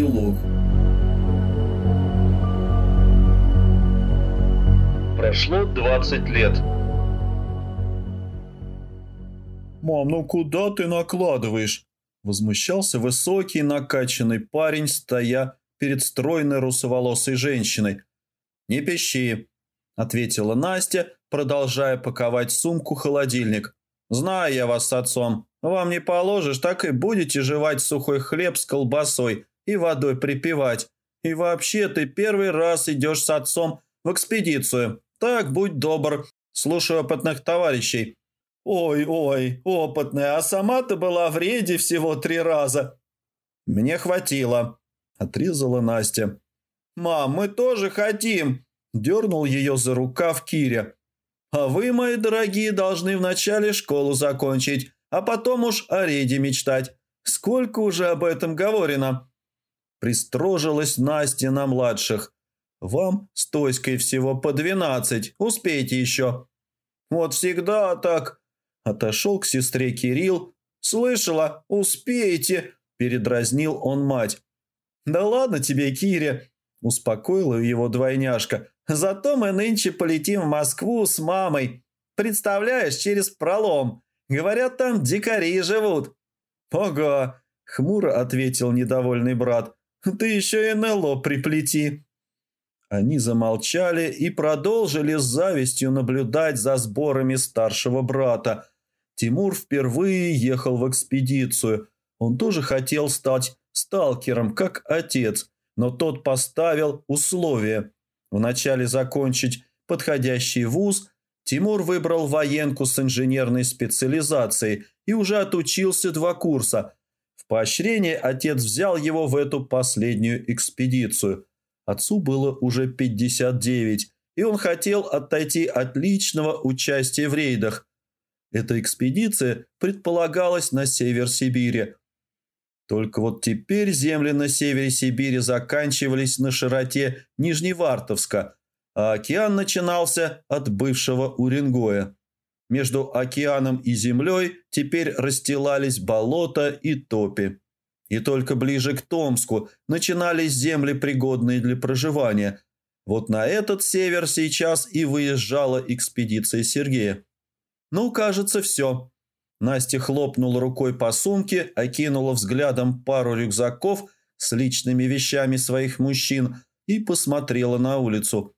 Эпилог Прошло 20 лет. «Мам, ну куда ты накладываешь?» Возмущался высокий накачанный парень, стоя перед стройной русоволосой женщиной. «Не пищи», — ответила Настя, продолжая паковать сумку-холодильник. «Знаю я вас с отцом. Вам не положишь, так и будете жевать сухой хлеб с колбасой и водой припевать. И вообще ты первый раз идешь с отцом в экспедицию. Так, будь добр. Слушаю опытных товарищей». «Ой-ой, опытная, а сама ты была в рейде всего три раза». «Мне хватило», — отрезала Настя. «Мам, мы тоже хотим», — дернул ее за рукав Киря. «А вы, мои дорогие, должны вначале школу закончить, а потом уж о рейде мечтать. Сколько уже об этом говорено?» Пристрожилась Настя на младших. «Вам с Тоськой всего по двенадцать, успейте еще». «Вот всегда так», Отошел к сестре Кирилл. «Слышала? Успеете!» – передразнил он мать. «Да ладно тебе, Киря!» – успокоила его двойняшка. «Зато мы нынче полетим в Москву с мамой. Представляешь, через пролом. Говорят, там дикари живут». «Ого!» – хмуро ответил недовольный брат. «Ты еще НЛО приплети». Они замолчали и продолжили с завистью наблюдать за сборами старшего брата. Тимур впервые ехал в экспедицию. Он тоже хотел стать сталкером, как отец, но тот поставил условия. Вначале закончить подходящий вуз, Тимур выбрал военку с инженерной специализацией и уже отучился два курса. Поощрение отец взял его в эту последнюю экспедицию – Отцу было уже 59, и он хотел отойти от личного участия в рейдах. Эта экспедиция предполагалась на север Сибири. Только вот теперь земли на севере Сибири заканчивались на широте Нижневартовска, а океан начинался от бывшего Уренгоя. Между океаном и землей теперь расстилались болота и топи и только ближе к Томску начинались земли, пригодные для проживания. Вот на этот север сейчас и выезжала экспедиция Сергея. Ну, кажется, все. Настя хлопнула рукой по сумке, окинула взглядом пару рюкзаков с личными вещами своих мужчин и посмотрела на улицу.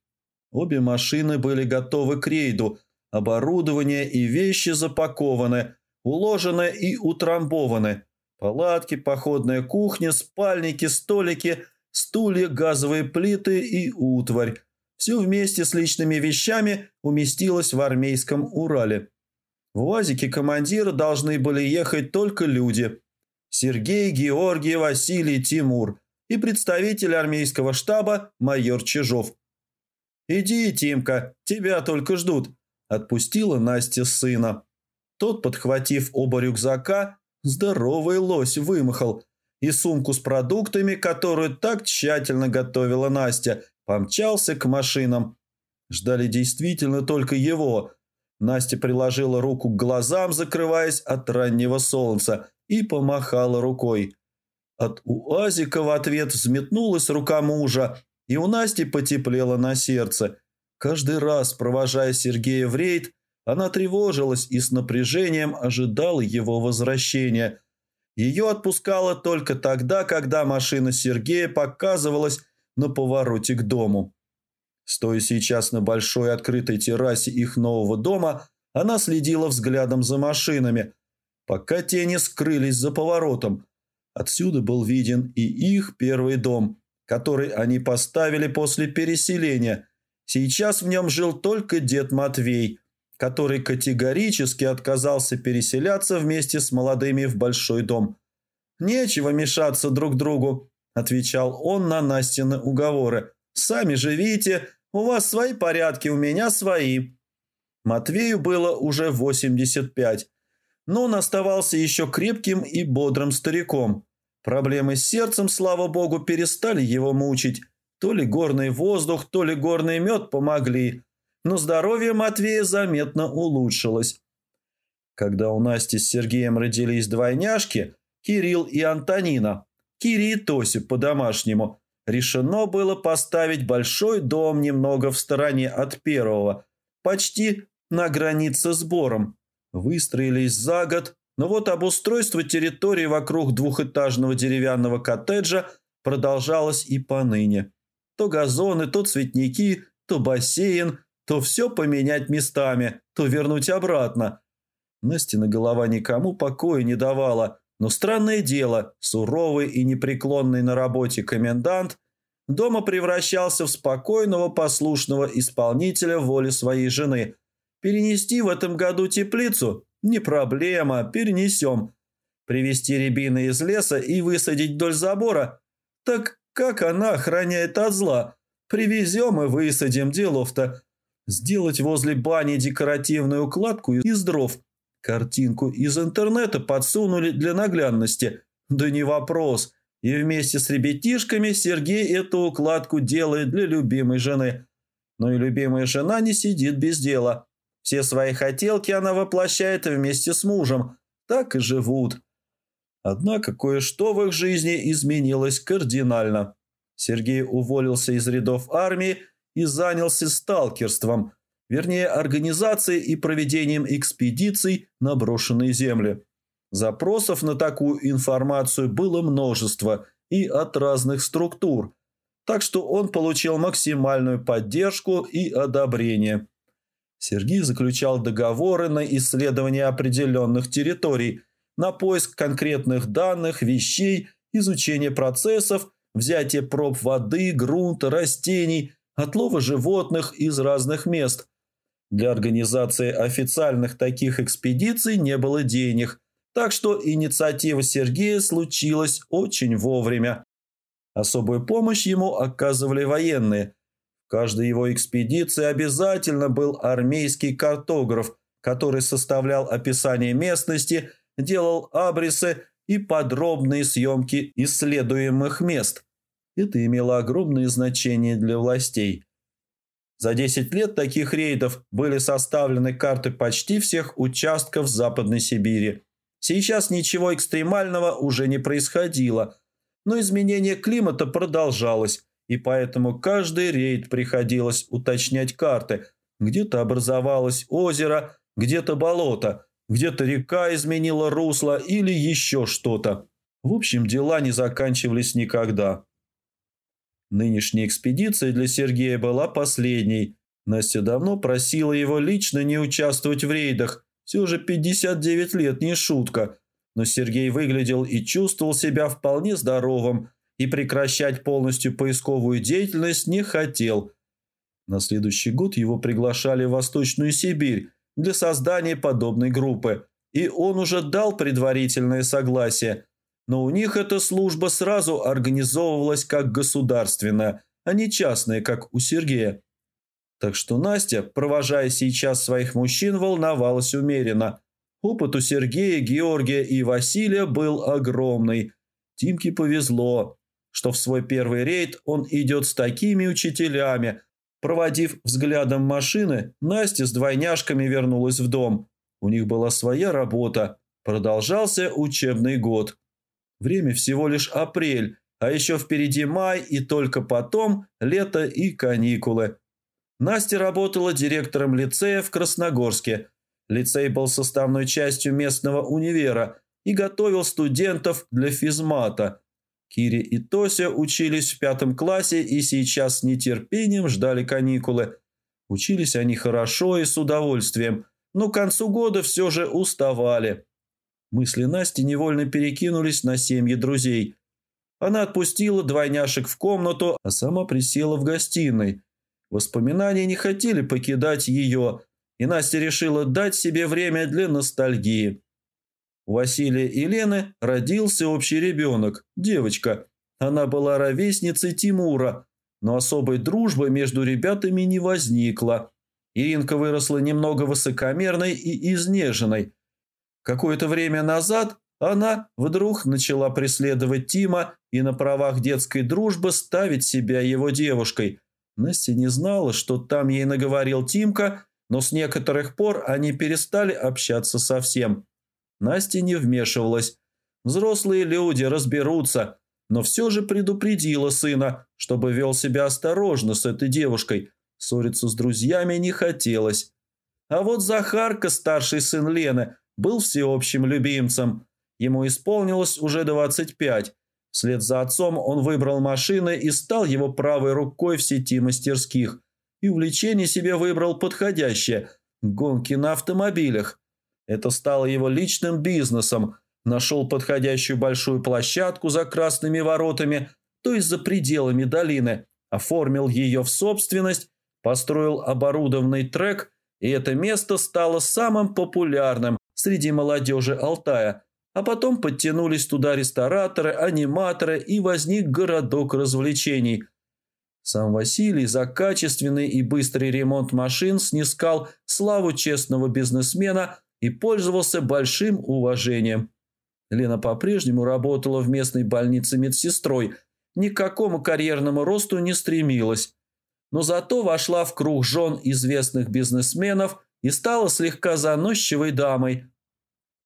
Обе машины были готовы к рейду, оборудование и вещи запакованы, уложены и утрамбованы – Палатки, походная кухня, спальники, столики, стулья, газовые плиты и утварь. Все вместе с личными вещами уместилось в армейском Урале. В УАЗике командира должны были ехать только люди. Сергей, Георгий, Василий, Тимур и представитель армейского штаба майор Чижов. «Иди, Тимка, тебя только ждут», – отпустила Настя сына. Тот, подхватив оба рюкзака, Здоровый лось вымахал, и сумку с продуктами, которую так тщательно готовила Настя, помчался к машинам. Ждали действительно только его. Настя приложила руку к глазам, закрываясь от раннего солнца, и помахала рукой. От УАЗика в ответ взметнулась рука мужа, и у Насти потеплело на сердце. Каждый раз, провожая Сергея в рейд, она тревожилась и с напряжением ожидала его возвращения. Ее отпускало только тогда, когда машина Сергея показывалась на повороте к дому. Стоя сейчас на большой открытой террасе их нового дома, она следила взглядом за машинами, пока те не скрылись за поворотом. Отсюда был виден и их первый дом, который они поставили после переселения. Сейчас в нем жил только дед Матвей – который категорически отказался переселяться вместе с молодыми в большой дом. «Нечего мешаться друг другу», – отвечал он на Настины уговоры. «Сами живите, у вас свои порядки, у меня свои». Матвею было уже 85, но он оставался еще крепким и бодрым стариком. Проблемы с сердцем, слава богу, перестали его мучить. То ли горный воздух, то ли горный мед помогли – но здоровье Матвея заметно улучшилось. Когда у Насти с Сергеем родились двойняшки, Кирилл и Антонина, Кире и Тосе по-домашнему. Решено было поставить большой дом немного в стороне от первого, почти на границе с Бором. Выстроились за год, но вот обустройство территории вокруг двухэтажного деревянного коттеджа продолжалось и поныне. То газоны, то цветники, то бассейн, то все поменять местами, то вернуть обратно. Настина голова никому покоя не давала, но странное дело, суровый и непреклонный на работе комендант дома превращался в спокойного послушного исполнителя воли своей жены. Перенести в этом году теплицу – не проблема, перенесем. Привезти рябины из леса и высадить вдоль забора – так как она охраняет от зла? Привезем и высадим делов-то. Сделать возле бани декоративную укладку из дров. Картинку из интернета подсунули для наглядности. Да не вопрос. И вместе с ребятишками Сергей эту укладку делает для любимой жены. Но и любимая жена не сидит без дела. Все свои хотелки она воплощает вместе с мужем. Так и живут. Однако кое-что в их жизни изменилось кардинально. Сергей уволился из рядов армии и занялся сталкерством, вернее, организацией и проведением экспедиций на брошенные земли. Запросов на такую информацию было множество и от разных структур, так что он получил максимальную поддержку и одобрение. Сергей заключал договоры на исследование определенных территорий, на поиск конкретных данных, вещей, изучение процессов, взятие проб воды, грунта, растений – отлова животных из разных мест. Для организации официальных таких экспедиций не было денег, так что инициатива Сергея случилась очень вовремя. Особую помощь ему оказывали военные. В каждой его экспедиции обязательно был армейский картограф, который составлял описание местности, делал абрисы и подробные съемки исследуемых мест – это имело огромное значение для властей. За 10 лет таких рейдов были составлены карты почти всех участков Западной Сибири. Сейчас ничего экстремального уже не происходило, но изменение климата продолжалось, и поэтому каждый рейд приходилось уточнять карты. Где-то образовалось озеро, где-то болото, где-то река изменила русло или еще что-то. В общем, дела не заканчивались никогда. Нынешняя экспедиция для Сергея была последней. Настя давно просила его лично не участвовать в рейдах. Все же 59 лет не шутка. Но Сергей выглядел и чувствовал себя вполне здоровым и прекращать полностью поисковую деятельность не хотел. На следующий год его приглашали в Восточную Сибирь для создания подобной группы, и он уже дал предварительное согласие – но у них эта служба сразу организовывалась как государственная, а не частная, как у Сергея. Так что Настя, провожая сейчас своих мужчин, волновалась умеренно. Опыт у Сергея, Георгия и Василия был огромный. Тимке повезло, что в свой первый рейд он идет с такими учителями. Проводив взглядом машины, Настя с двойняшками вернулась в дом. У них была своя работа. Продолжался учебный год. Время всего лишь апрель, а еще впереди май и только потом лето и каникулы. Настя работала директором лицея в Красногорске. Лицей был составной частью местного универа и готовил студентов для физмата. Кири и Тося учились в пятом классе и сейчас с нетерпением ждали каникулы. Учились они хорошо и с удовольствием, но к концу года все же уставали. Мысли Насти невольно перекинулись на семьи друзей. Она отпустила двойняшек в комнату, а сама присела в гостиной. Воспоминания не хотели покидать ее, и Настя решила дать себе время для ностальгии. У Василия и Лены родился общий ребенок, девочка. Она была ровесницей Тимура, но особой дружбы между ребятами не возникло. Иринка выросла немного высокомерной и изнеженной – Какое-то время назад она вдруг начала преследовать Тима и на правах детской дружбы ставить себя его девушкой. Настя не знала, что там ей наговорил Тимка, но с некоторых пор они перестали общаться совсем. Настя не вмешивалась. Взрослые люди разберутся. но все же предупредила сына, чтобы вел себя осторожно с этой девушкой. Ссориться с друзьями не хотелось. А вот Захарка, старший сын Лены, был всеобщим любимцем. Ему исполнилось уже 25. Вслед за отцом он выбрал машины и стал его правой рукой в сети мастерских. И увлечение себе выбрал подходящее – гонки на автомобилях. Это стало его личным бизнесом. Нашел подходящую большую площадку за красными воротами, то есть за пределами долины, оформил ее в собственность, построил оборудованный трек, и это место стало самым популярным среди молодежи Алтая. А потом подтянулись туда рестораторы, аниматоры, и возник городок развлечений. Сам Василий за качественный и быстрый ремонт машин снискал славу честного бизнесмена и пользовался большим уважением. Лена по-прежнему работала в местной больнице медсестрой, ни к какому карьерному росту не стремилась, но зато вошла в круг жен известных бизнесменов и стала слегка заносчивой дамой.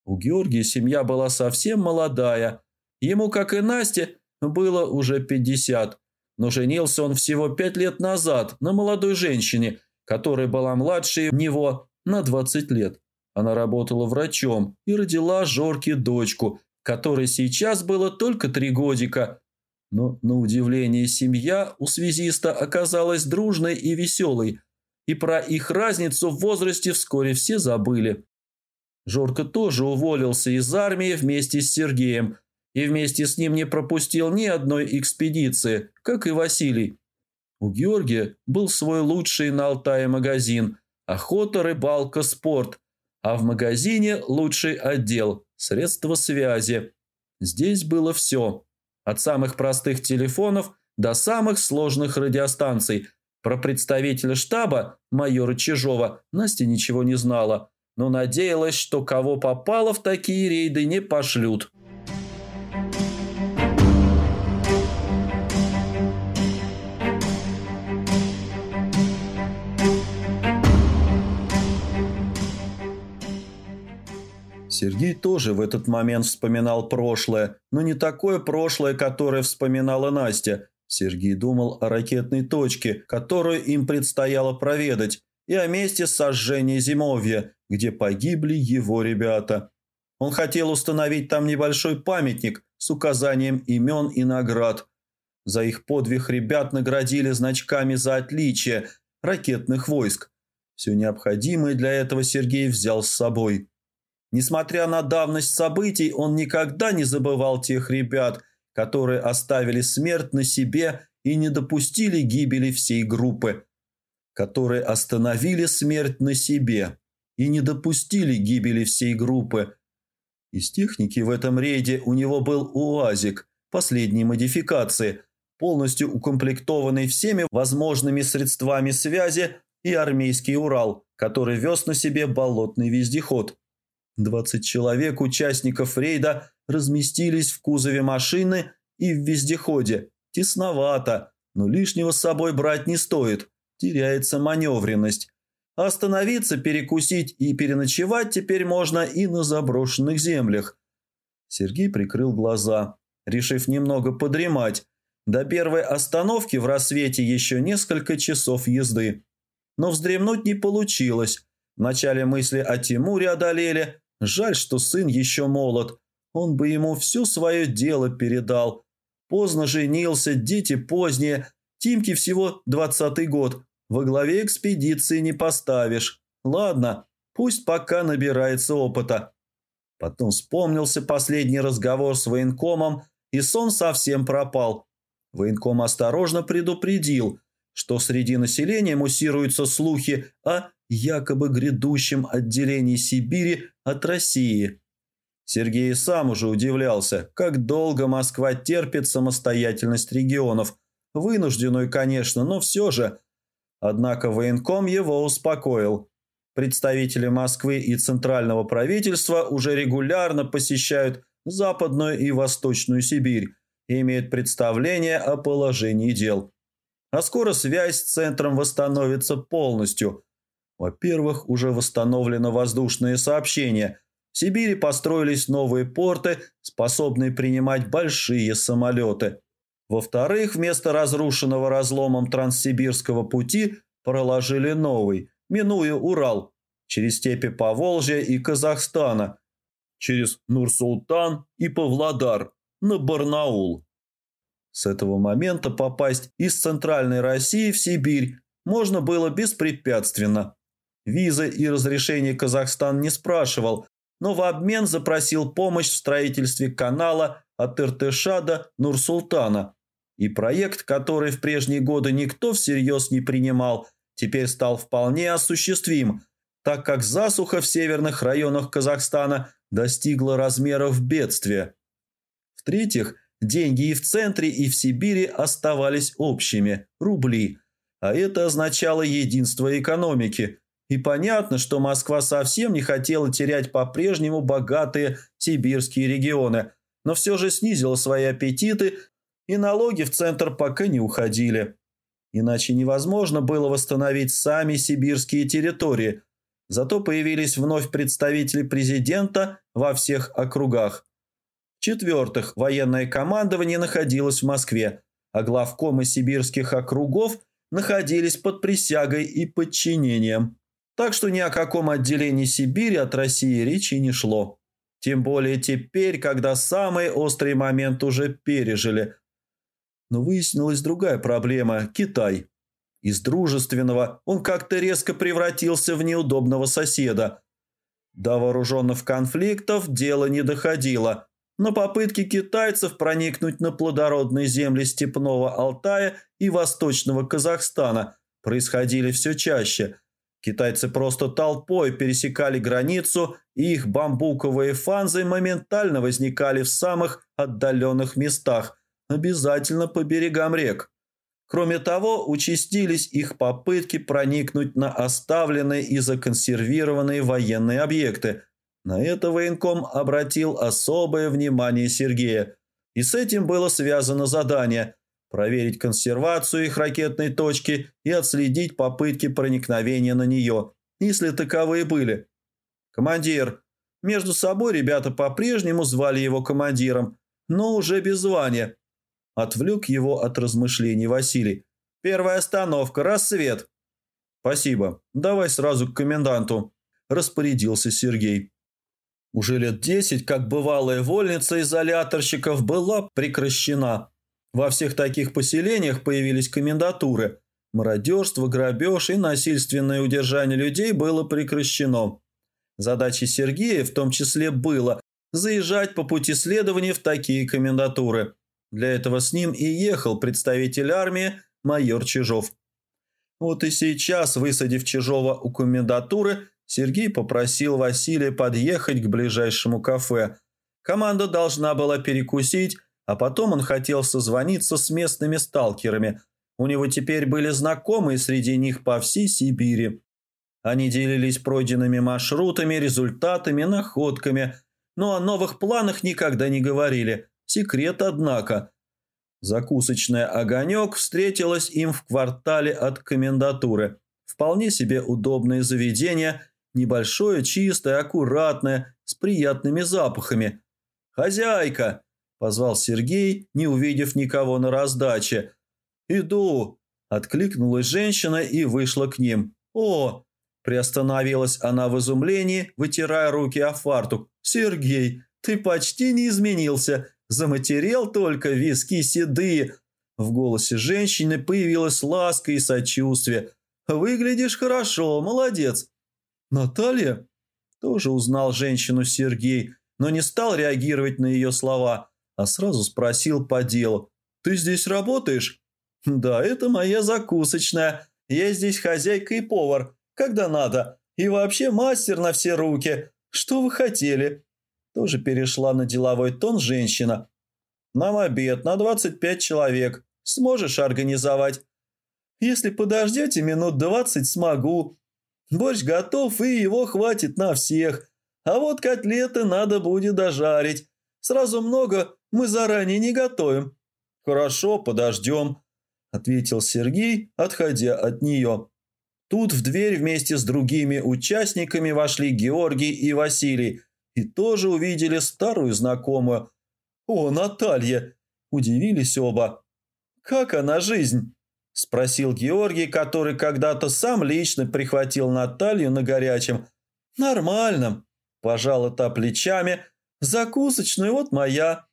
У Георгия семья была совсем молодая, ему, как и Насте, было уже 50, но женился он всего пять лет назад на молодой женщине, которая была младше него на 20 лет. Она работала врачом и родила Жорке дочку, которой сейчас было только три годика. Но, на удивление, семья у связиста оказалась дружной и веселой, и про их разницу в возрасте вскоре все забыли. Жорка тоже уволился из армии вместе с Сергеем и вместе с ним не пропустил ни одной экспедиции, как и Василий. У Георгия был свой лучший на Алтае магазин «Охота, рыбалка, спорт», а в магазине лучший отдел – средства связи. Здесь было все. От самых простых телефонов до самых сложных радиостанций. Про представителя штаба, майора Чижова, Настя ничего не знала, но надеялась, что кого попало в такие рейды не пошлют. Сергей тоже в этот момент вспоминал прошлое, но не такое прошлое, которое вспоминала Настя. Сергей думал о ракетной точке, которую им предстояло проведать, и о месте сожжения зимовья, где погибли его ребята. Он хотел установить там небольшой памятник с указанием имен и наград. За их подвиг ребят наградили значками за отличие ракетных войск. Все необходимое для этого Сергей взял с собой. Несмотря на давность событий, он никогда не забывал тех ребят, которые оставили смерть на себе и не допустили гибели всей группы, которые остановили смерть на себе и не допустили гибели всей группы. Из техники в этом рейде у него был УАЗик последней модификации, полностью укомплектованный всеми возможными средствами связи и армейский Урал, который вез на себе болотный вездеход. Двадцать человек участников рейда разместились в кузове машины и в вездеходе. Тесновато, но лишнего с собой брать не стоит. Теряется маневренность. Остановиться, перекусить и переночевать теперь можно и на заброшенных землях. Сергей прикрыл глаза, решив немного подремать. До первой остановки в рассвете еще несколько часов езды. Но вздремнуть не получилось. Вначале мысли о Тимуре одолели, Жаль, что сын еще молод. Он бы ему все свое дело передал. Поздно женился, дети поздние. Тимке всего двадцатый год. Во главе экспедиции не поставишь. Ладно, пусть пока набирается опыта. Потом вспомнился последний разговор с военкомом, и сон совсем пропал. Военком осторожно предупредил, что среди населения муссируются слухи о якобы грядущем отделении Сибири от России. Сергей сам уже удивлялся, как долго Москва терпит самостоятельность регионов. Вынужденную, конечно, но все же. Однако военком его успокоил. Представители Москвы и центрального правительства уже регулярно посещают Западную и Восточную Сибирь и имеют представление о положении дел. А скоро связь с центром восстановится полностью – во-первых, уже восстановлено воздушное сообщение. В Сибири построились новые порты, способные принимать большие самолеты. Во-вторых, вместо разрушенного разломом Транссибирского пути проложили новый, минуя Урал, через степи Поволжья и Казахстана, через Нур-Султан и Павлодар, на Барнаул. С этого момента попасть из Центральной России в Сибирь можно было беспрепятственно. Визы и разрешения Казахстан не спрашивал, но в обмен запросил помощь в строительстве канала от Иртыша до Нур-Султана. И проект, который в прежние годы никто всерьез не принимал, теперь стал вполне осуществим, так как засуха в северных районах Казахстана достигла размеров бедствия. В-третьих, деньги и в центре, и в Сибири оставались общими – рубли, а это означало единство экономики – и понятно, что Москва совсем не хотела терять по-прежнему богатые сибирские регионы, но все же снизила свои аппетиты, и налоги в центр пока не уходили. Иначе невозможно было восстановить сами сибирские территории. Зато появились вновь представители президента во всех округах. В-четвертых, военное командование находилось в Москве, а главкомы сибирских округов находились под присягой и подчинением. Так что ни о каком отделении Сибири от России речи не шло. Тем более теперь, когда самый острый момент уже пережили. Но выяснилась другая проблема – Китай. Из дружественного он как-то резко превратился в неудобного соседа. До вооруженных конфликтов дело не доходило, но попытки китайцев проникнуть на плодородные земли степного Алтая и восточного Казахстана происходили все чаще – Китайцы просто толпой пересекали границу, и их бамбуковые фанзы моментально возникали в самых отдаленных местах, обязательно по берегам рек. Кроме того, участились их попытки проникнуть на оставленные и законсервированные военные объекты. На это военком обратил особое внимание Сергея. И с этим было связано задание – проверить консервацию их ракетной точки и отследить попытки проникновения на нее, если таковые были. Командир. Между собой ребята по-прежнему звали его командиром, но уже без звания. Отвлек его от размышлений Василий. «Первая остановка. Рассвет». «Спасибо. Давай сразу к коменданту», – распорядился Сергей. Уже лет десять, как бывалая вольница изоляторщиков была прекращена – во всех таких поселениях появились комендатуры. Мародерство, грабеж и насильственное удержание людей было прекращено. Задачей Сергея в том числе было заезжать по пути следования в такие комендатуры. Для этого с ним и ехал представитель армии майор Чижов. Вот и сейчас, высадив Чижова у комендатуры, Сергей попросил Василия подъехать к ближайшему кафе. Команда должна была перекусить а потом он хотел созвониться с местными сталкерами. У него теперь были знакомые среди них по всей Сибири. Они делились пройденными маршрутами, результатами, находками, но о новых планах никогда не говорили. Секрет, однако. Закусочная «Огонек» встретилась им в квартале от комендатуры. Вполне себе удобное заведение, небольшое, чистое, аккуратное, с приятными запахами. «Хозяйка!» – позвал Сергей, не увидев никого на раздаче. «Иду!» – откликнулась женщина и вышла к ним. «О!» – приостановилась она в изумлении, вытирая руки о фартук. «Сергей, ты почти не изменился. Заматерел только виски седые». В голосе женщины появилась ласка и сочувствие. «Выглядишь хорошо, молодец». «Наталья?» Тоже узнал женщину Сергей, но не стал реагировать на ее слова а сразу спросил по делу. «Ты здесь работаешь?» «Да, это моя закусочная. Я здесь хозяйка и повар, когда надо. И вообще мастер на все руки. Что вы хотели?» Тоже перешла на деловой тон женщина. «Нам обед на 25 человек. Сможешь организовать?» «Если подождете минут 20, смогу. Борщ готов, и его хватит на всех. А вот котлеты надо будет дожарить. Сразу много мы заранее не готовим». «Хорошо, подождем», – ответил Сергей, отходя от нее. Тут в дверь вместе с другими участниками вошли Георгий и Василий и тоже увидели старую знакомую. «О, Наталья!» – удивились оба. «Как она жизнь?» – спросил Георгий, который когда-то сам лично прихватил Наталью на горячем. «Нормальном», – пожала та плечами. «Закусочную вот моя».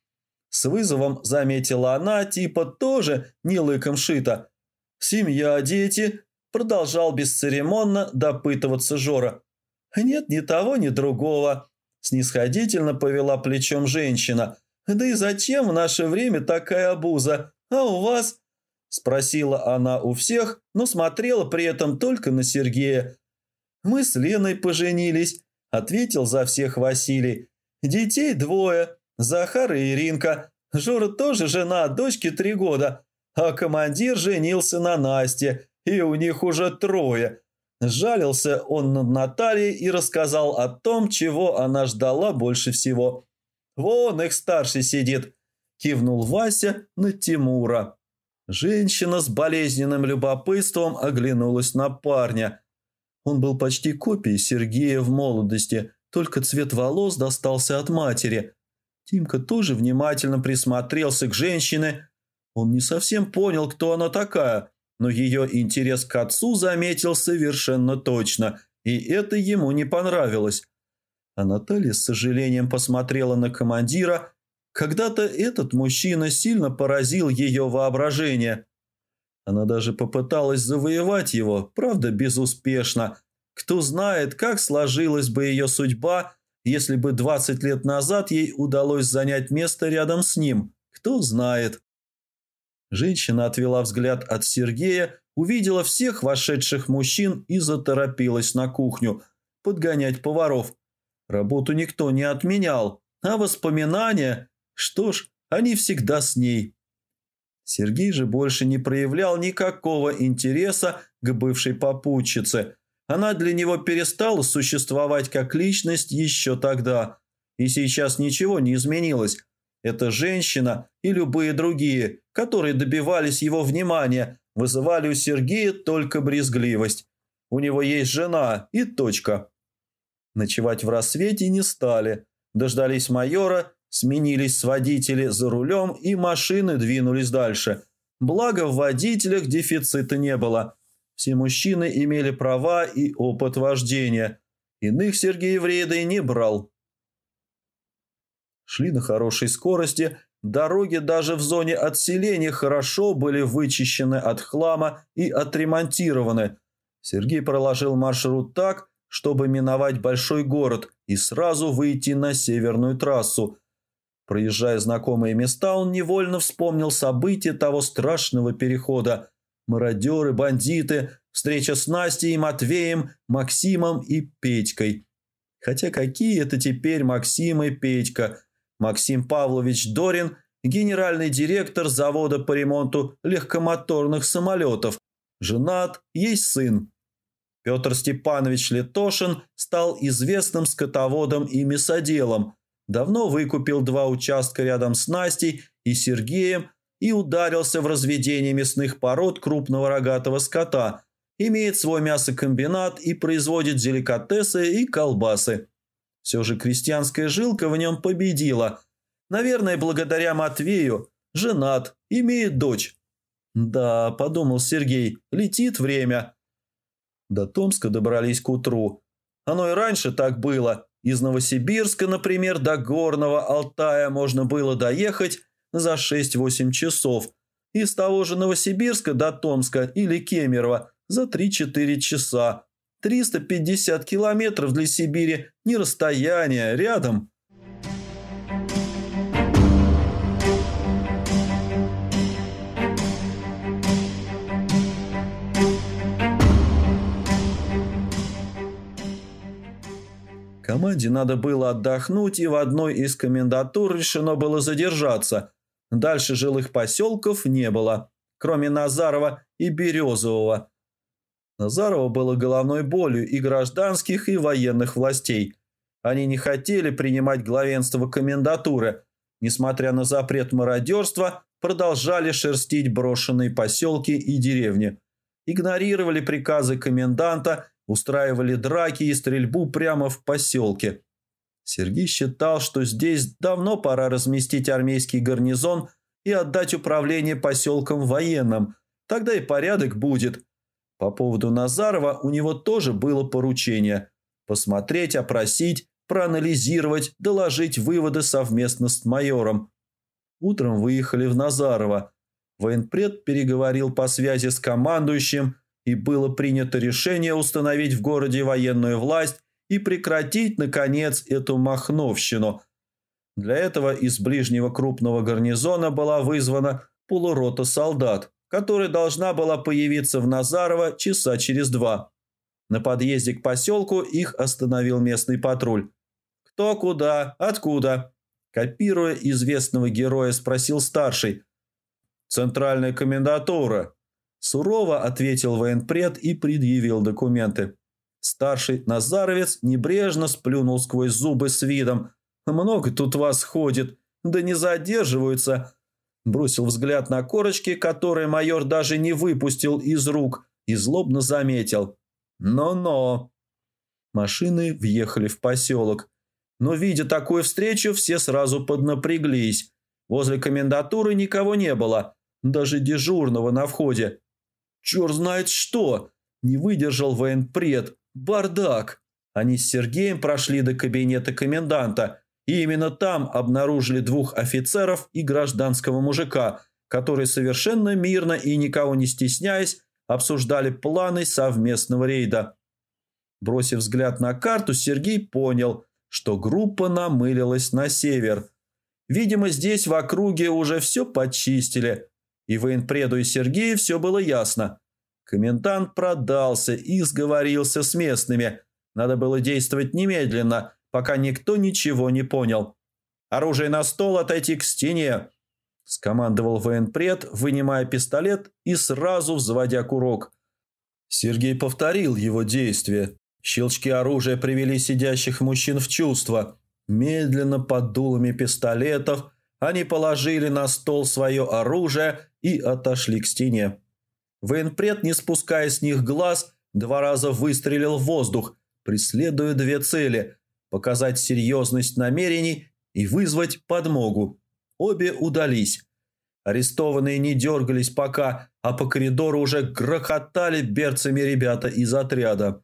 С вызовом заметила она, типа тоже не лыком шита. «Семья, дети», – продолжал бесцеремонно допытываться Жора. «Нет ни того, ни другого», – снисходительно повела плечом женщина. «Да и зачем в наше время такая обуза? А у вас?» – спросила она у всех, но смотрела при этом только на Сергея. «Мы с Леной поженились», – ответил за всех Василий. «Детей двое, Захар и Иринка. Жора тоже жена, дочке три года, а командир женился на Насте, и у них уже трое». Жалился он над Натальей и рассказал о том, чего она ждала больше всего. «Вон их старший сидит», – кивнул Вася на Тимура. Женщина с болезненным любопытством оглянулась на парня. Он был почти копией Сергея в молодости, только цвет волос достался от матери. Тимка тоже внимательно присмотрелся к женщине. Он не совсем понял, кто она такая, но ее интерес к отцу заметил совершенно точно, и это ему не понравилось. А Наталья с сожалением посмотрела на командира. Когда-то этот мужчина сильно поразил ее воображение. Она даже попыталась завоевать его, правда, безуспешно. Кто знает, как сложилась бы ее судьба, если бы 20 лет назад ей удалось занять место рядом с ним. Кто знает. Женщина отвела взгляд от Сергея, увидела всех вошедших мужчин и заторопилась на кухню подгонять поваров. Работу никто не отменял, а воспоминания, что ж, они всегда с ней. Сергей же больше не проявлял никакого интереса к бывшей попутчице. Она для него перестала существовать как личность еще тогда. И сейчас ничего не изменилось. Эта женщина и любые другие, которые добивались его внимания, вызывали у Сергея только брезгливость. У него есть жена и точка. Ночевать в рассвете не стали. Дождались майора, сменились водители за рулем и машины двинулись дальше. Благо в водителях дефицита не было. Все мужчины имели права и опыт вождения. Иных Сергей Вредой не брал. Шли на хорошей скорости, дороги даже в зоне отселения хорошо были вычищены от хлама и отремонтированы. Сергей проложил маршрут так, чтобы миновать большой город и сразу выйти на северную трассу. Проезжая знакомые места, он невольно вспомнил события того страшного перехода. Мародеры, бандиты, встреча с Настей, Матвеем, Максимом и Петькой. Хотя какие это теперь Максим и Петька – Максим Павлович Дорин, генеральный директор завода по ремонту легкомоторных самолетов. Женат, есть сын. Петр Степанович Летошин стал известным скотоводом и мясоделом. Давно выкупил два участка рядом с Настей и Сергеем и ударился в разведение мясных пород крупного рогатого скота. Имеет свой мясокомбинат и производит деликатесы и колбасы. Все же крестьянская жилка в нем победила. Наверное, благодаря Матвею. Женат, имеет дочь. «Да», – подумал Сергей, – «летит время». До Томска добрались к утру. Оно и раньше так было. Из Новосибирска, например, до Горного Алтая можно было доехать за 6-8 часов. Из того же Новосибирска до Томска или Кемерово за 3-4 часа. 350 километров для Сибири не расстояние, рядом. Команде надо было отдохнуть, и в одной из комендатур решено было задержаться. Дальше жилых поселков не было, кроме Назарова и Березового – Назарова было головной болью и гражданских, и военных властей. Они не хотели принимать главенство комендатуры. Несмотря на запрет мародерства, продолжали шерстить брошенные поселки и деревни. Игнорировали приказы коменданта, устраивали драки и стрельбу прямо в поселке. Сергей считал, что здесь давно пора разместить армейский гарнизон и отдать управление поселком военным. Тогда и порядок будет. По поводу Назарова у него тоже было поручение – посмотреть, опросить, проанализировать, доложить выводы совместно с майором. Утром выехали в Назарово. Военпред переговорил по связи с командующим, и было принято решение установить в городе военную власть и прекратить, наконец, эту махновщину. Для этого из ближнего крупного гарнизона была вызвана полурота солдат, которая должна была появиться в Назарово часа через два. На подъезде к поселку их остановил местный патруль. «Кто куда? Откуда?» Копируя известного героя, спросил старший. «Центральная комендатура», Сурово ответил военпред и предъявил документы. Старший Назаровец небрежно сплюнул сквозь зубы с видом. «Много тут вас ходит, да не задерживаются». Бросил взгляд на корочки, которые майор даже не выпустил из рук, и злобно заметил. «Но-но». Машины въехали в поселок. Но, видя такую встречу, все сразу поднапряглись. Возле комендатуры никого не было, даже дежурного на входе. Черт знает что! Не выдержал военпред. Бардак! Они с Сергеем прошли до кабинета коменданта, и именно там обнаружили двух офицеров и гражданского мужика, которые совершенно мирно и никого не стесняясь обсуждали планы совместного рейда. Бросив взгляд на карту, Сергей понял, что группа намылилась на север. Видимо, здесь в округе уже все почистили – и военпреду и Сергею все было ясно. Комендант продался и сговорился с местными. Надо было действовать немедленно, пока никто ничего не понял. «Оружие на стол, отойти к стене!» – скомандовал военпред, вынимая пистолет и сразу взводя курок. Сергей повторил его действия. Щелчки оружия привели сидящих мужчин в чувство. Медленно под дулами пистолетов они положили на стол свое оружие и отошли к стене. Военпред, не спуская с них глаз, два раза выстрелил в воздух, преследуя две цели – показать серьезность намерений и вызвать подмогу. Обе удались. Арестованные не дергались пока, а по коридору уже грохотали берцами ребята из отряда.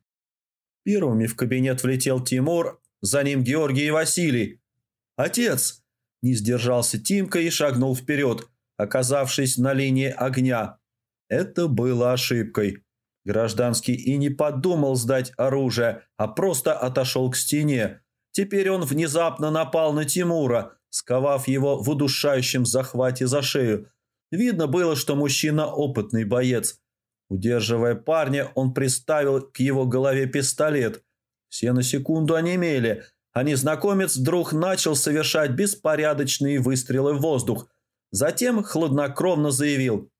Первыми в кабинет влетел Тимур, за ним Георгий и Василий. «Отец!» – не сдержался Тимка и шагнул вперед – оказавшись на линии огня. Это было ошибкой. Гражданский и не подумал сдать оружие, а просто отошел к стене. Теперь он внезапно напал на Тимура, сковав его в удушающем захвате за шею. Видно было, что мужчина опытный боец. Удерживая парня, он приставил к его голове пистолет. Все на секунду онемели, а незнакомец вдруг начал совершать беспорядочные выстрелы в воздух – Затем хладнокровно заявил.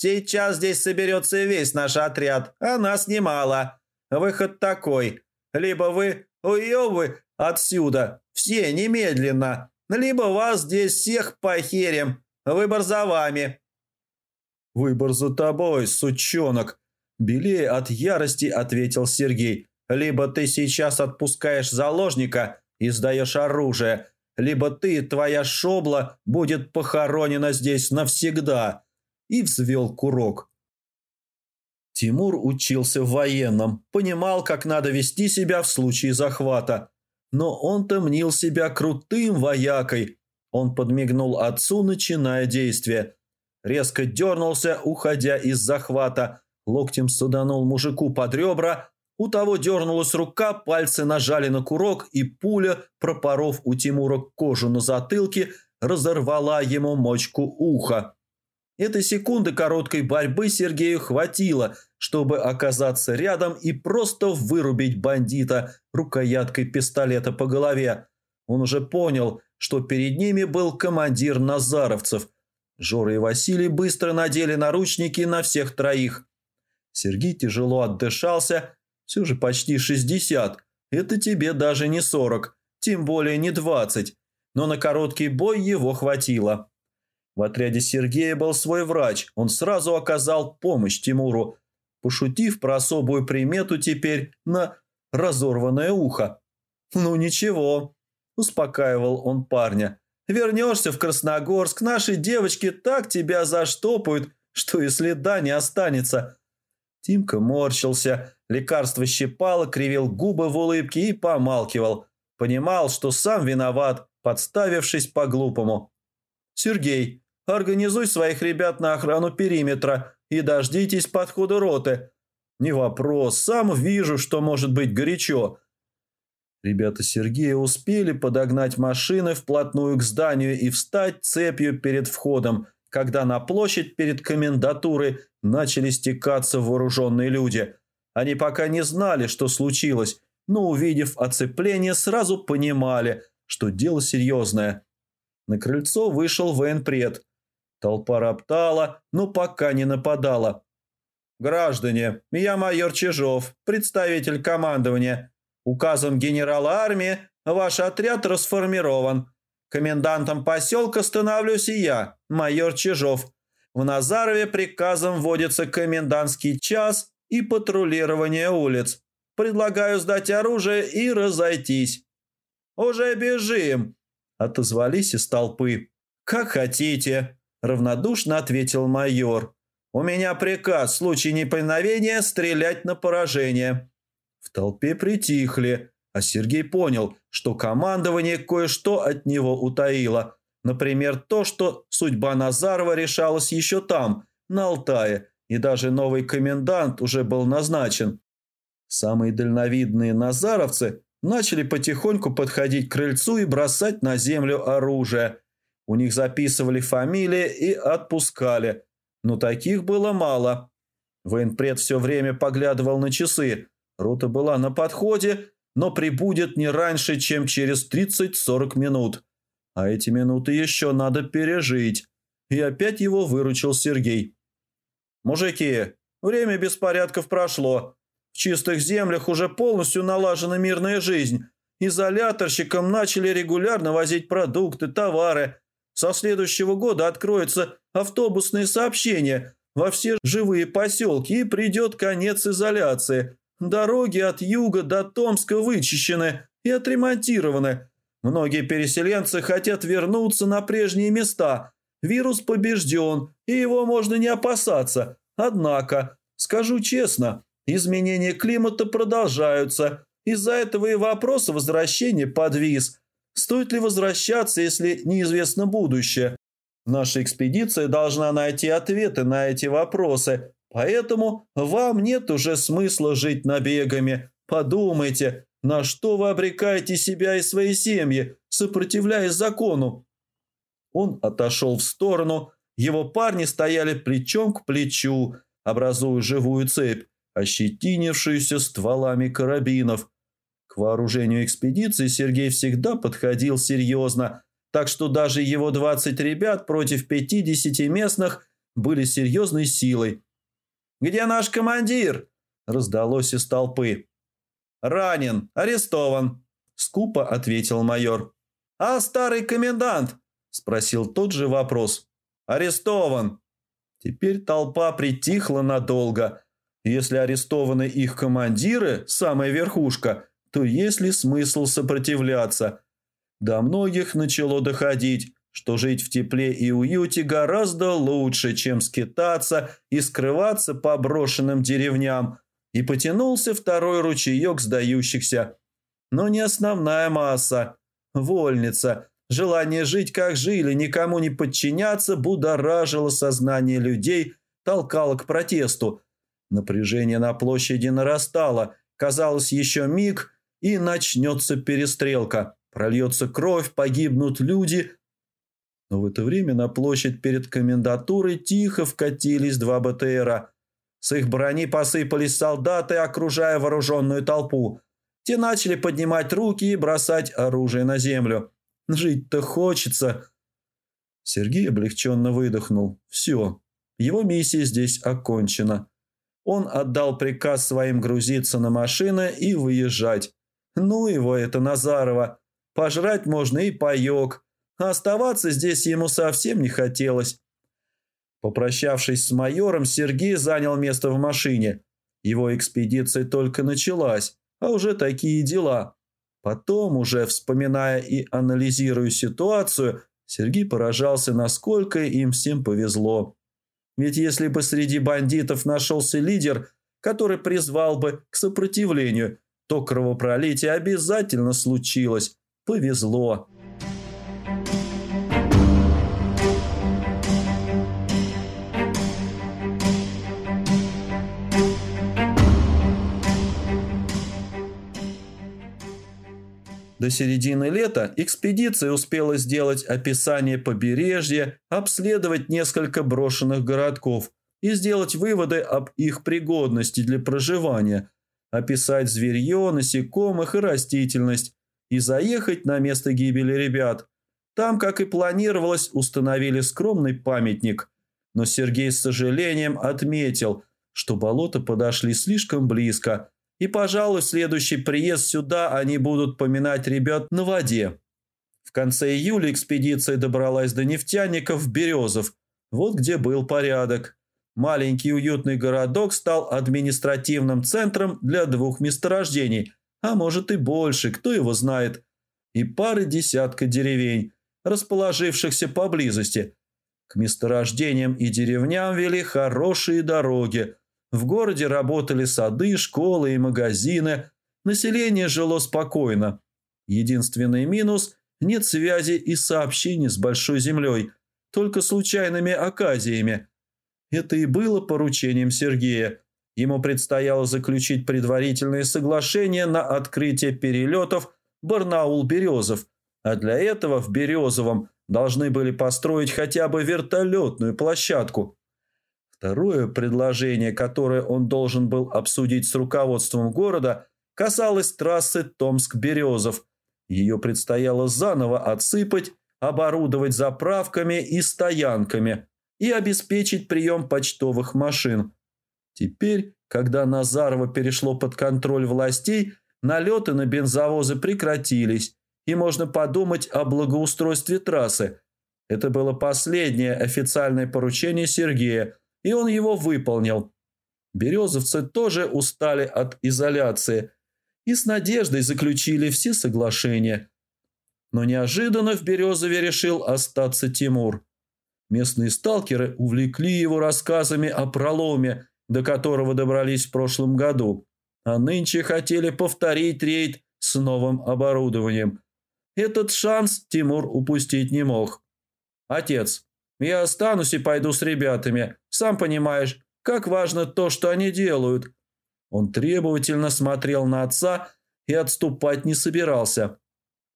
«Сейчас здесь соберется весь наш отряд, а нас немало. Выход такой. Либо вы уебы отсюда, все немедленно, либо вас здесь всех похерим. Выбор за вами». «Выбор за тобой, сучонок», – белее от ярости ответил Сергей. «Либо ты сейчас отпускаешь заложника и сдаешь оружие, либо ты, твоя шобла, будет похоронена здесь навсегда». И взвел курок. Тимур учился в военном, понимал, как надо вести себя в случае захвата. Но он-то мнил себя крутым воякой. Он подмигнул отцу, начиная действие. Резко дернулся, уходя из захвата, локтем саданул мужику под ребра, у того дернулась рука, пальцы нажали на курок, и пуля, пропоров у Тимура кожу на затылке, разорвала ему мочку уха. Этой секунды короткой борьбы Сергею хватило, чтобы оказаться рядом и просто вырубить бандита рукояткой пистолета по голове. Он уже понял, что перед ними был командир назаровцев. Жора и Василий быстро надели наручники на всех троих. Сергей тяжело отдышался все же почти 60. Это тебе даже не 40, тем более не 20. Но на короткий бой его хватило. В отряде Сергея был свой врач. Он сразу оказал помощь Тимуру, пошутив про особую примету теперь на разорванное ухо. Ну ничего, успокаивал он парня. «Вернешься в Красногорск, наши девочки так тебя заштопают, что и следа не останется». Тимка морщился, лекарство щипало, кривил губы в улыбке и помалкивал. Понимал, что сам виноват, подставившись по-глупому. «Сергей, организуй своих ребят на охрану периметра и дождитесь подхода роты. Не вопрос, сам вижу, что может быть горячо». Ребята Сергея успели подогнать машины вплотную к зданию и встать цепью перед входом, когда на площадь перед комендатурой начали стекаться вооруженные люди. Они пока не знали, что случилось, но, увидев оцепление, сразу понимали, что дело серьезное. На крыльцо вышел военпред. Толпа роптала, но пока не нападала. «Граждане, я майор Чижов, представитель командования. Указом генерала армии ваш отряд расформирован. Комендантом поселка становлюсь и я, майор Чижов. В Назарове приказом вводится комендантский час и патрулирование улиц. Предлагаю сдать оружие и разойтись». «Уже бежим!» – отозвались из толпы. «Как хотите», – равнодушно ответил майор. «У меня приказ в случае неповиновения стрелять на поражение». В толпе притихли, а Сергей понял, что командование кое-что от него утаило. Например, то, что судьба Назарова решалась еще там, на Алтае, и даже новый комендант уже был назначен. Самые дальновидные назаровцы начали потихоньку подходить к крыльцу и бросать на землю оружие. У них записывали фамилии и отпускали, но таких было мало. Военпред все время поглядывал на часы. Рота была на подходе, но прибудет не раньше, чем через 30-40 минут. А эти минуты еще надо пережить. И опять его выручил Сергей. «Мужики, время беспорядков прошло. В чистых землях уже полностью налажена мирная жизнь. Изоляторщикам начали регулярно возить продукты, товары. Со следующего года откроются автобусные сообщения во все живые поселки и придет конец изоляции. Дороги от юга до Томска вычищены и отремонтированы. Многие переселенцы хотят вернуться на прежние места. Вирус побежден, и его можно не опасаться. Однако, скажу честно, изменения климата продолжаются. Из-за этого и вопрос возвращения подвис. Стоит ли возвращаться, если неизвестно будущее? Наша экспедиция должна найти ответы на эти вопросы, Поэтому вам нет уже смысла жить набегами. Подумайте, на что вы обрекаете себя и свои семьи, сопротивляясь закону». Он отошел в сторону. Его парни стояли плечом к плечу, образуя живую цепь, ощетинившуюся стволами карабинов. Вооружению экспедиции Сергей всегда подходил серьезно, так что даже его 20 ребят против 50 местных были серьезной силой – «Где наш командир?» – раздалось из толпы. «Ранен, арестован», – скупо ответил майор. «А старый комендант?» – спросил тот же вопрос. «Арестован». Теперь толпа притихла надолго. Если арестованы их командиры, самая верхушка, то есть ли смысл сопротивляться? До многих начало доходить, что жить в тепле и уюте гораздо лучше, чем скитаться и скрываться по брошенным деревням, и потянулся второй ручеек сдающихся. Но не основная масса. Вольница. Желание жить, как жили, никому не подчиняться, будоражило сознание людей, толкало к протесту. Напряжение на площади нарастало. Казалось, еще миг, и начнется перестрелка. Прольется кровь, погибнут люди – но в это время на площадь перед комендатурой тихо вкатились два БТРа. С их брони посыпались солдаты, окружая вооруженную толпу. Те начали поднимать руки и бросать оружие на землю. Жить-то хочется. Сергей облегченно выдохнул. Все, его миссия здесь окончена. Он отдал приказ своим грузиться на машины и выезжать. Ну его это Назарова. Пожрать можно и паек а оставаться здесь ему совсем не хотелось. Попрощавшись с майором, Сергей занял место в машине. Его экспедиция только началась, а уже такие дела. Потом, уже вспоминая и анализируя ситуацию, Сергей поражался, насколько им всем повезло. Ведь если бы среди бандитов нашелся лидер, который призвал бы к сопротивлению, то кровопролитие обязательно случилось. Повезло. До середины лета экспедиция успела сделать описание побережья, обследовать несколько брошенных городков и сделать выводы об их пригодности для проживания, описать зверье, насекомых и растительность и заехать на место гибели ребят. Там, как и планировалось, установили скромный памятник, но Сергей с сожалением отметил, что болота подошли слишком близко – и, пожалуй, следующий приезд сюда они будут поминать ребят на воде. В конце июля экспедиция добралась до нефтяников Березов, вот где был порядок. Маленький уютный городок стал административным центром для двух месторождений, а может и больше, кто его знает, и пары десятка деревень, расположившихся поблизости. К месторождениям и деревням вели хорошие дороги – в городе работали сады, школы и магазины. Население жило спокойно. Единственный минус – нет связи и сообщений с Большой Землей, только случайными оказиями. Это и было поручением Сергея. Ему предстояло заключить предварительные соглашения на открытие перелетов Барнаул-Березов, а для этого в Березовом должны были построить хотя бы вертолетную площадку – Второе предложение, которое он должен был обсудить с руководством города, касалось трассы Томск-Березов. Ее предстояло заново отсыпать, оборудовать заправками и стоянками и обеспечить прием почтовых машин. Теперь, когда Назарово перешло под контроль властей, налеты на бензовозы прекратились, и можно подумать о благоустройстве трассы. Это было последнее официальное поручение Сергея – и он его выполнил. Березовцы тоже устали от изоляции и с надеждой заключили все соглашения. Но неожиданно в Березове решил остаться Тимур. Местные сталкеры увлекли его рассказами о проломе, до которого добрались в прошлом году, а нынче хотели повторить рейд с новым оборудованием. Этот шанс Тимур упустить не мог. «Отец, я останусь и пойду с ребятами. Сам понимаешь, как важно то, что они делают». Он требовательно смотрел на отца и отступать не собирался.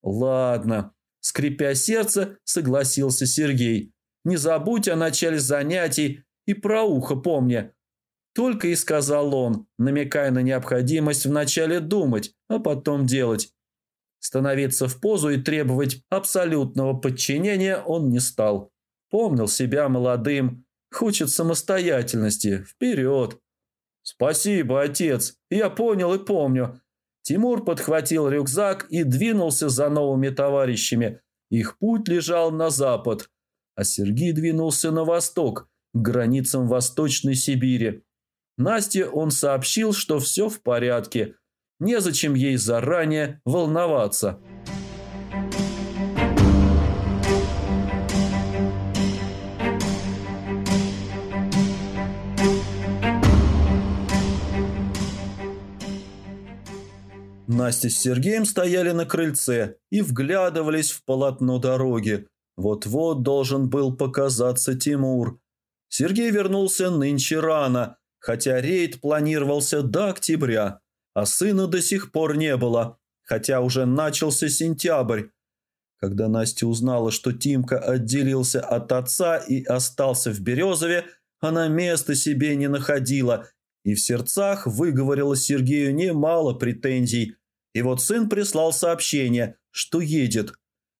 «Ладно», – скрипя сердце, согласился Сергей. «Не забудь о начале занятий и про ухо помни». Только и сказал он, намекая на необходимость вначале думать, а потом делать. Становиться в позу и требовать абсолютного подчинения он не стал. Помнил себя молодым, хочет самостоятельности, вперед. Спасибо, отец, я понял и помню. Тимур подхватил рюкзак и двинулся за новыми товарищами. Их путь лежал на запад, а Сергей двинулся на восток, к границам Восточной Сибири. Насте он сообщил, что все в порядке, незачем ей заранее волноваться. Настя с Сергеем стояли на крыльце и вглядывались в полотно дороги. Вот-вот должен был показаться Тимур. Сергей вернулся нынче рано, хотя рейд планировался до октября, а сына до сих пор не было, хотя уже начался сентябрь. Когда Настя узнала, что Тимка отделился от отца и остался в Березове, она места себе не находила и в сердцах выговорила Сергею немало претензий – и вот сын прислал сообщение, что едет.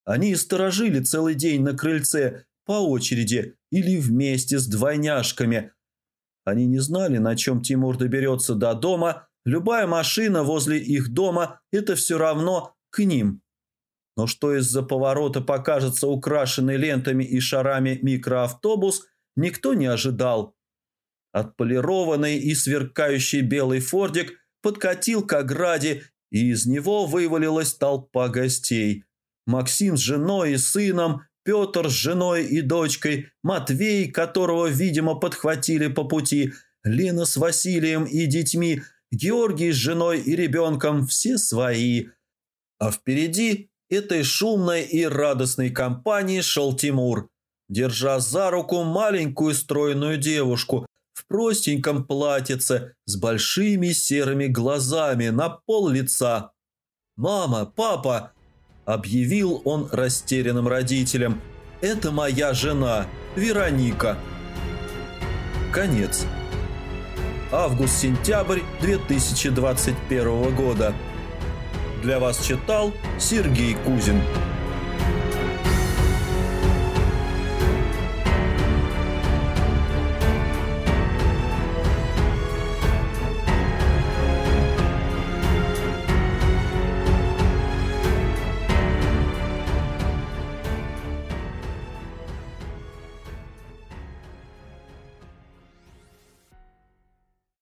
Они сторожили целый день на крыльце по очереди или вместе с двойняшками. Они не знали, на чем Тимур доберется до дома. Любая машина возле их дома – это все равно к ним. Но что из-за поворота покажется украшенный лентами и шарами микроавтобус, никто не ожидал. Отполированный и сверкающий белый фордик подкатил к ограде и из него вывалилась толпа гостей. Максим с женой и сыном, Петр с женой и дочкой, Матвей, которого, видимо, подхватили по пути, Лена с Василием и детьми, Георгий с женой и ребенком, все свои. А впереди этой шумной и радостной компании шел Тимур, держа за руку маленькую стройную девушку в простеньком платьице с большими серыми глазами на пол лица. «Мама, папа!» – объявил он растерянным родителям. «Это моя жена, Вероника». Конец. Август-сентябрь 2021 года. Для вас читал Сергей Кузин.